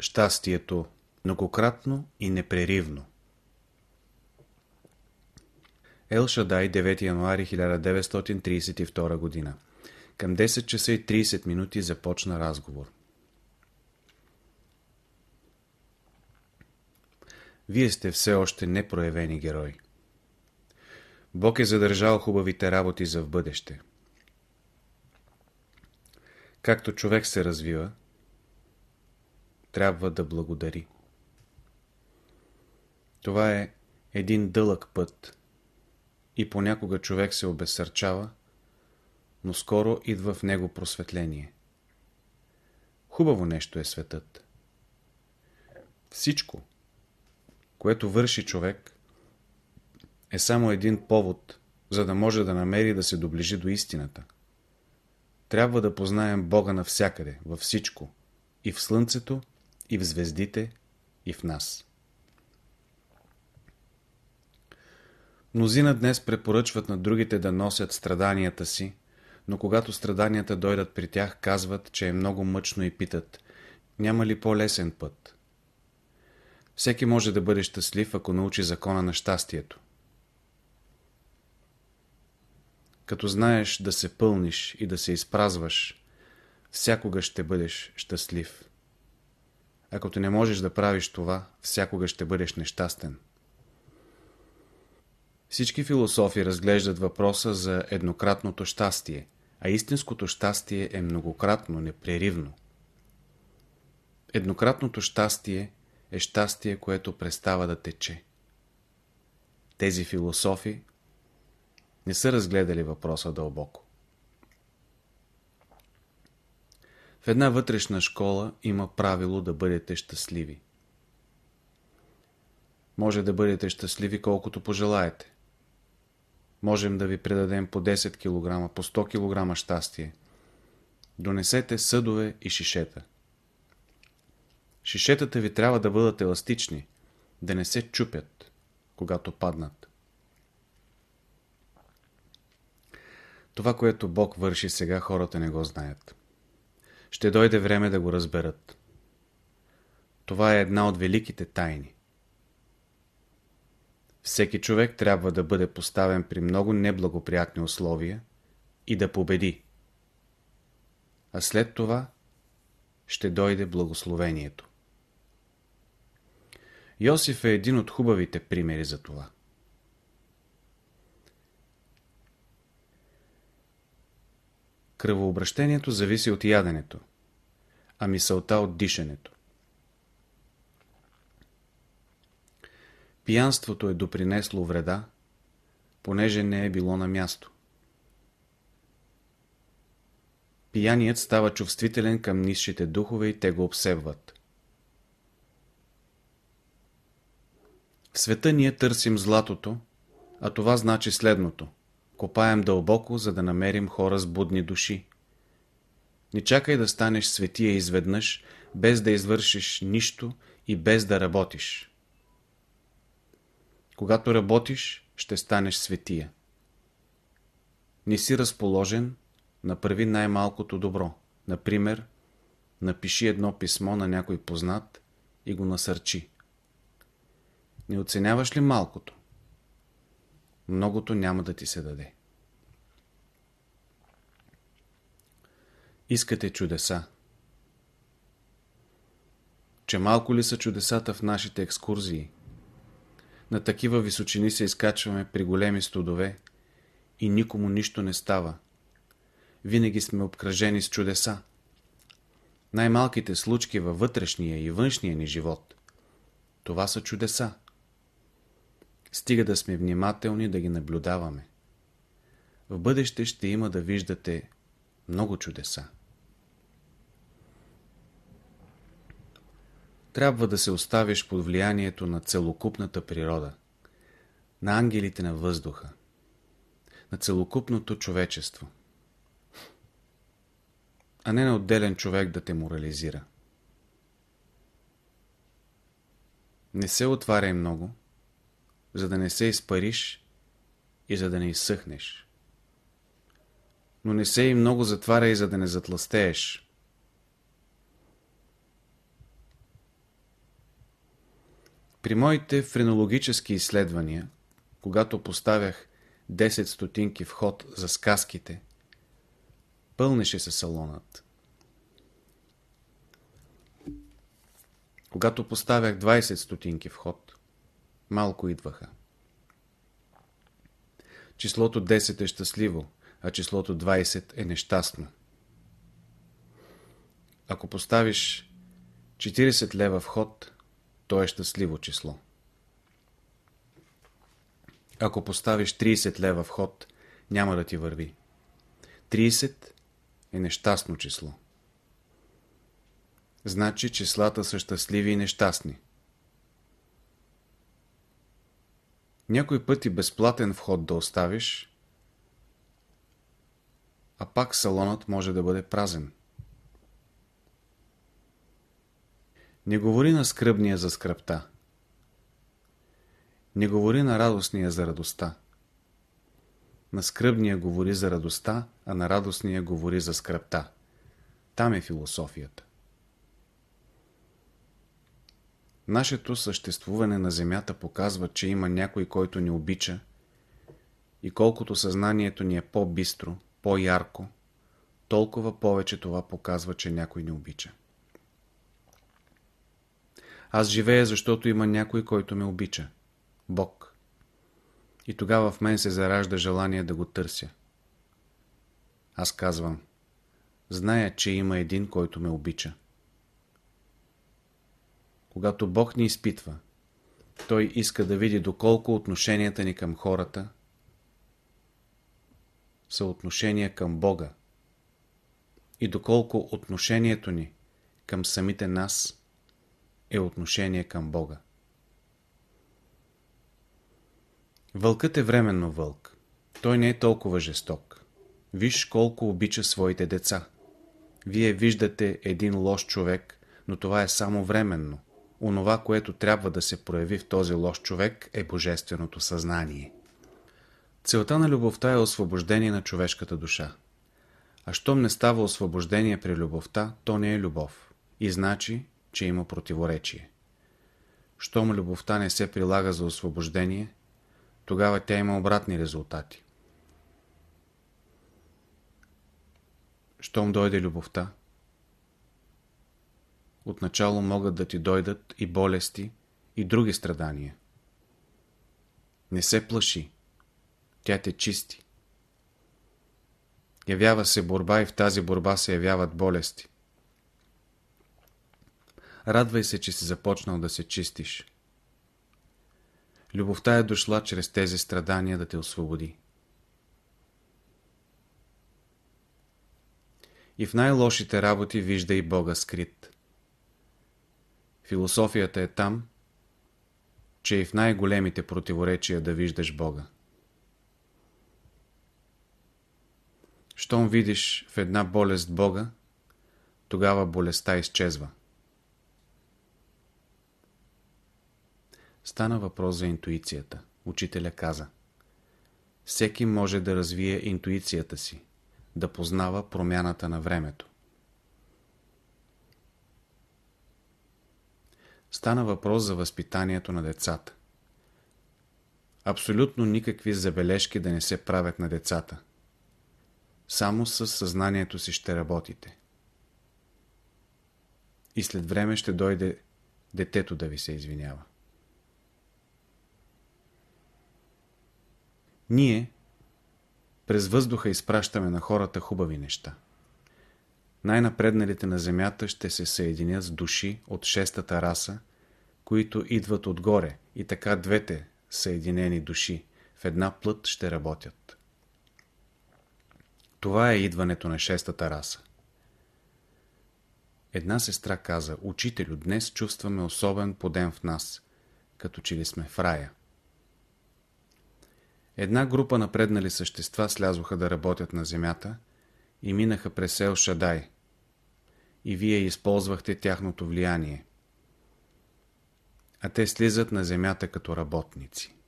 Щастието многократно и непреривно Ел Шадай, 9 януари 1932 г. Към 10 часа и 30 минути започна разговор. Вие сте все още непроявени герои. Бог е задържал хубавите работи за в бъдеще. Както човек се развива, трябва да благодари. Това е един дълъг път и понякога човек се обесърчава, но скоро идва в него просветление. Хубаво нещо е светът. Всичко, което върши човек, е само един повод, за да може да намери да се доближи до истината. Трябва да познаем Бога навсякъде, във всичко, и в слънцето, и в звездите, и в нас. Мнозина днес препоръчват на другите да носят страданията си, но когато страданията дойдат при тях, казват, че е много мъчно и питат, няма ли по-лесен път? Всеки може да бъде щастлив, ако научи закона на щастието. Като знаеш да се пълниш и да се изпразваш, всякога ще бъдеш щастлив. А като не можеш да правиш това, всякога ще бъдеш нещастен. Всички философи разглеждат въпроса за еднократното щастие, а истинското щастие е многократно, непреривно. Еднократното щастие е щастие, което престава да тече. Тези философи не са разгледали въпроса дълбоко. В една вътрешна школа има правило да бъдете щастливи. Може да бъдете щастливи колкото пожелаете. Можем да ви предадем по 10 кг, по 100 кг щастие. Донесете съдове и шишета. Шишетата ви трябва да бъдат еластични, да не се чупят, когато паднат. Това, което Бог върши сега, хората не го знаят. Ще дойде време да го разберат. Това е една от великите тайни. Всеки човек трябва да бъде поставен при много неблагоприятни условия и да победи. А след това ще дойде благословението. Йосиф е един от хубавите примери за това. Кръвообращението зависи от яденето, а мисълта от дишането. Пиянството е допринесло вреда, понеже не е било на място. Пияният става чувствителен към низшите духове и те го обсебват. В света ние търсим златото, а това значи следното. Копаем дълбоко, за да намерим хора с будни души. Не чакай да станеш светия изведнъж, без да извършиш нищо и без да работиш. Когато работиш, ще станеш светия. Не си разположен, направи най-малкото добро. Например, напиши едно писмо на някой познат и го насърчи. Не оценяваш ли малкото? Многото няма да ти се даде. Искате чудеса. Че малко ли са чудесата в нашите екскурзии? На такива височини се изкачваме при големи студове и никому нищо не става. Винаги сме обкръжени с чудеса. Най-малките случки във вътрешния и външния ни живот. Това са чудеса. Стига да сме внимателни да ги наблюдаваме. В бъдеще ще има да виждате много чудеса. Трябва да се оставиш под влиянието на целокупната природа, на ангелите на въздуха, на целокупното човечество, а не на отделен човек да те морализира. Не се отваряй много, за да не се изпариш и за да не изсъхнеш. Но не се и много затваряй, за да не затластееш. При моите френологически изследвания, когато поставях 10 стотинки вход за сказките, пълнеше се салонът. Когато поставях 20 стотинки вход, малко идваха. Числото 10 е щастливо, а числото 20 е нещастно. Ако поставиш 40 лева вход, то е щастливо число. Ако поставиш 30 лева вход, няма да ти върви. 30 е нещастно число. Значи числата са щастливи и нещастни. Някой път и безплатен вход да оставиш, а пак салонът може да бъде празен. Не говори на скръбния за скръпта. Не говори на радостния за радостта. На скръбния говори за радостта, а на радостния говори за скръпта. Там е философията. Нашето съществуване на Земята показва, че има някой, който ни обича и колкото съзнанието ни е по-бистро, по-ярко, толкова повече това показва, че някой ни обича. Аз живея, защото има някой, който ме обича. Бог. И тогава в мен се заражда желание да го търся. Аз казвам, зная, че има един, който ме обича. Когато Бог ни изпитва, Той иска да види доколко отношенията ни към хората са отношения към Бога и доколко отношението ни към самите нас е отношение към Бога. Вълкът е временно вълк. Той не е толкова жесток. Виж колко обича своите деца. Вие виждате един лош човек, но това е само временно. Онова, което трябва да се прояви в този лош човек е божественото съзнание. Целта на любовта е освобождение на човешката душа. А щом не става освобождение при любовта, то не е любов. И значи, че има противоречие. Щом любовта не се прилага за освобождение, тогава тя има обратни резултати. Щом дойде любовта, отначало могат да ти дойдат и болести, и други страдания. Не се плаши. Тя те чисти. Явява се борба и в тази борба се явяват болести. Радвай се, че си започнал да се чистиш. Любовта е дошла чрез тези страдания да те освободи. И в най-лошите работи вижда и Бога скрит. Философията е там, че и в най-големите противоречия да виждаш Бога. Щом видиш в една болест Бога, тогава болестта изчезва. Стана въпрос за интуицията. Учителя каза Всеки може да развие интуицията си, да познава промяната на времето. Стана въпрос за възпитанието на децата. Абсолютно никакви забележки да не се правят на децата. Само с съзнанието си ще работите. И след време ще дойде детето да ви се извинява. Ние през въздуха изпращаме на хората хубави неща. Най-напредналите на Земята ще се съединят с души от шестата раса, които идват отгоре и така двете съединени души в една плът ще работят. Това е идването на шестата раса. Една сестра каза, учителю, днес чувстваме особен подем в нас, като че ли сме в рая. Една група напреднали същества слязоха да работят на земята и минаха през Ел Шадай. И вие използвахте тяхното влияние. А те слизат на земята като работници.